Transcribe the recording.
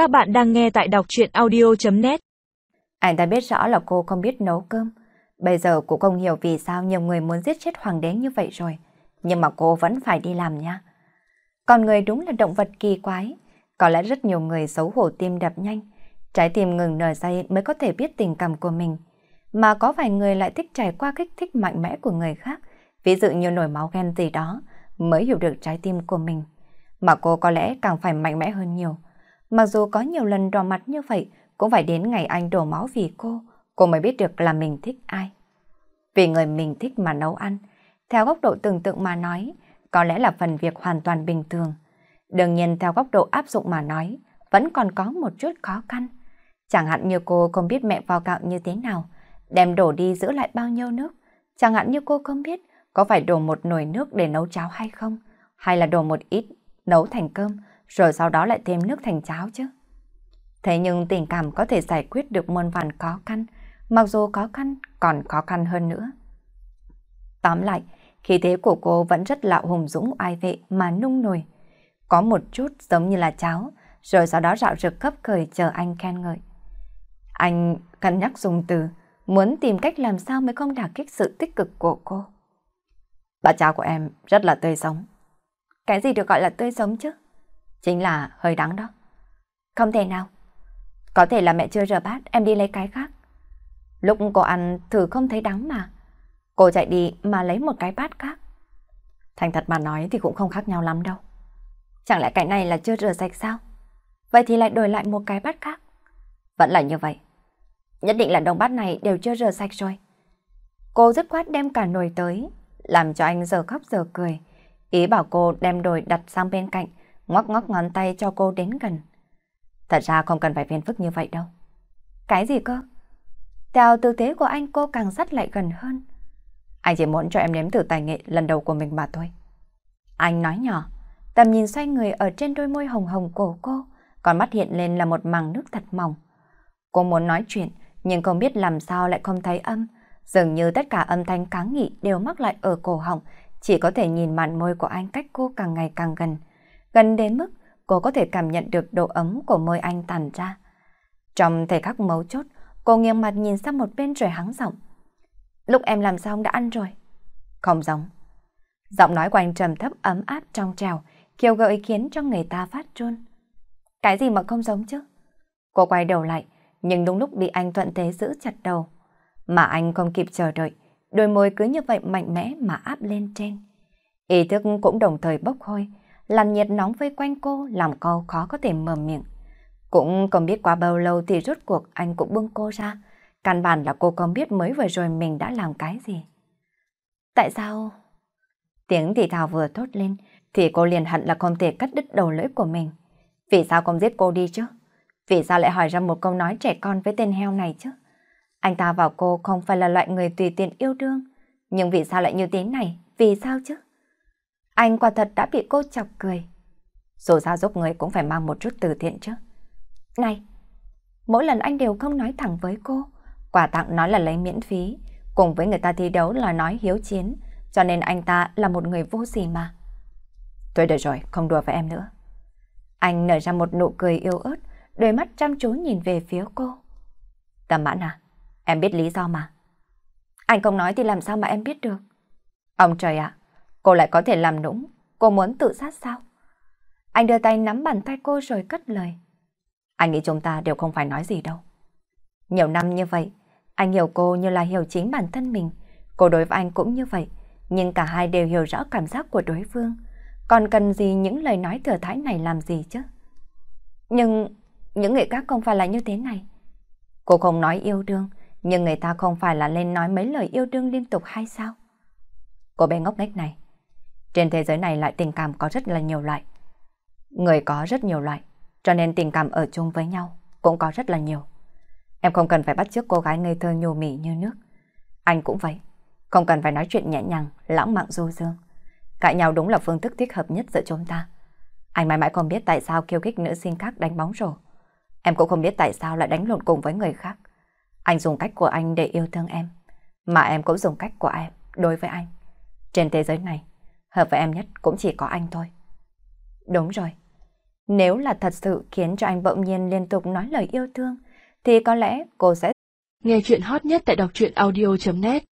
Các bạn đang nghe tại đọc chuyện audio.net Anh ta biết rõ là cô không biết nấu cơm. Bây giờ cô không hiểu vì sao nhiều người muốn giết chết hoàng đế như vậy rồi. Nhưng mà cô vẫn phải đi làm nha. Con người đúng là động vật kỳ quái. Có lẽ rất nhiều người xấu hổ tim đập nhanh. Trái tim ngừng nở dây mới có thể biết tình cảm của mình. Mà có vài người lại thích trải qua kích thích mạnh mẽ của người khác. Ví dụ như nổi máu ghen gì đó, mới hiểu được trái tim của mình. Mà cô có lẽ càng phải mạnh mẽ hơn nhiều. Mặc dù có nhiều lần đỏ mặt như vậy, cũng phải đến ngày anh đổ máu vì cô, cô mới biết được là mình thích ai. Vì người mình thích mà nấu ăn, theo góc độ tưởng tượng mà nói, có lẽ là phần việc hoàn toàn bình thường. Đương nhiên theo góc độ áp dụng mà nói, vẫn còn có một chút khó khăn. Chẳng hạn như cô không biết mẹ vào gạo như thế nào, đem đổ đi giữ lại bao nhiêu nước. Chẳng hạn như cô không biết có phải đổ một nồi nước để nấu cháo hay không, hay là đổ một ít nấu thành cơm, rồi sau đó lại thêm nước thành cháo chứ. Thế nhưng tình cảm có thể giải quyết được muôn vàn khó khăn, mặc dù khó khăn còn khó khăn hơn nữa. Tóm lại, khí thế của cô vẫn rất là hùng dũng ai vệ mà nung nổi. Có một chút giống như là cháo, rồi sau đó rạo rực khắp khởi chờ anh khen ngợi. Anh cân nhắc dùng từ, muốn tìm cách làm sao mới không đả kích sự tích cực của cô. Bà cháo của em rất là tươi sống. Cái gì được gọi là tươi sống chứ? Chính là hơi đắng đó. Không thể nào. Có thể là mẹ chưa rửa bát, em đi lấy cái khác. Lúc cô ăn thử không thấy đắng mà. Cô chạy đi mà lấy một cái bát khác. Thành thật mà nói thì cũng không khác nhau lắm đâu. Chẳng lẽ cái này là chưa rửa sạch sao? Vậy thì lại đổi lại một cái bát khác. Vẫn là như vậy. Nhất định là đồng bát này đều chưa rửa sạch rồi. Cô dứt khoát đem cả nồi tới, làm cho anh giờ khóc giờ cười. Ý bảo cô đem đồi đặt sang bên cạnh, ngoắc ngoắc ngón tay cho cô đến gần. Thật ra không cần phải phiền phức như vậy đâu. Cái gì cơ? Theo tư thế của anh cô càng dắt lại gần hơn. Anh chỉ muốn cho em nếm thử tài nghệ lần đầu của mình mà thôi. Anh nói nhỏ, tầm nhìn xoay người ở trên đôi môi hồng hồng của cô, còn mắt hiện lên là một màng nước thật mỏng. Cô muốn nói chuyện, nhưng không biết làm sao lại không thấy âm. Dường như tất cả âm thanh kháng nghị đều mắc lại ở cổ họng, chỉ có thể nhìn màn môi của anh cách cô càng ngày càng gần. Gần đến mức cô có thể cảm nhận được độ ấm của môi anh tàn ra. Trong thời khắc mấu chốt, cô nghiêng mặt nhìn sang một bên rồi hắng giọng. Lúc em làm xong đã ăn rồi. Không giống. Giọng nói của anh trầm thấp ấm áp trong trèo, kiều gợi khiến cho người ta phát run. Cái gì mà không giống chứ? Cô quay đầu lại, nhưng đúng lúc bị anh thuận thế giữ chặt đầu. Mà anh không kịp chờ đợi, đôi môi cứ như vậy mạnh mẽ mà áp lên trên. Ý thức cũng đồng thời bốc hôi, làm nhiệt nóng vây quanh cô, làm cô khó có thể mở miệng. Cũng không biết qua bao lâu thì rốt cuộc anh cũng buông cô ra. Căn bản là cô không biết mới vừa rồi mình đã làm cái gì. Tại sao? Tiếng thì thào vừa thốt lên, thì cô liền hận là không thể cắt đứt đầu lưỡi của mình. Vì sao không giết cô đi chứ? Vì sao lại hỏi ra một câu nói trẻ con với tên heo này chứ? Anh ta vào cô không phải là loại người tùy tiện yêu đương. Nhưng vì sao lại như thế này? Vì sao chứ? Anh quả thật đã bị cô chọc cười. Dù sao giúp người cũng phải mang một chút từ thiện chứ. Này, mỗi lần anh đều không nói thẳng với cô. Quà tặng nói là lấy miễn phí. Cùng với người ta thi đấu là nói hiếu chiến. Cho nên anh ta là một người vô gì mà. Tôi được rồi, không đùa với em nữa. Anh nở ra một nụ cười yêu ớt, đôi mắt chăm chú nhìn về phía cô. Tầm mãn à, em biết lý do mà. Anh không nói thì làm sao mà em biết được. Ông trời ạ, cô lại có thể làm nũng, cô muốn tự sát sao? Anh đưa tay nắm bàn tay cô rồi cất lời. Anh nghĩ chúng ta đều không phải nói gì đâu. Nhiều năm như vậy, anh hiểu cô như là hiểu chính bản thân mình. Cô đối với anh cũng như vậy, nhưng cả hai đều hiểu rõ cảm giác của đối phương. Còn cần gì những lời nói thừa thái này làm gì chứ? Nhưng những người khác không phải là như thế này. Cô không nói yêu đương, nhưng người ta không phải là lên nói mấy lời yêu đương liên tục hay sao? Cô bé ngốc nghếch này. Trên thế giới này lại tình cảm có rất là nhiều loại. Người có rất nhiều loại, cho nên tình cảm ở chung với nhau cũng có rất là nhiều. Em không cần phải bắt chước cô gái ngây thơ nhô mỉ như nước. Anh cũng vậy. Không cần phải nói chuyện nhẹ nhàng, lãng mạn du dương. Cãi nhau đúng là phương thức thích hợp nhất giữa chúng ta. Anh mãi mãi không biết tại sao kêu kích nữ sinh khác đánh bóng rổ. Em cũng không biết tại sao lại đánh lộn cùng với người khác. Anh dùng cách của anh để yêu thương em. Mà em cũng dùng cách của em đối với anh. Trên thế giới này, hợp với em nhất cũng chỉ có anh thôi. Đúng rồi. Nếu là thật sự khiến cho anh bỗng nhiên liên tục nói lời yêu thương, thì có lẽ cô sẽ... Nghe chuyện hot nhất tại đọc truyện audio.net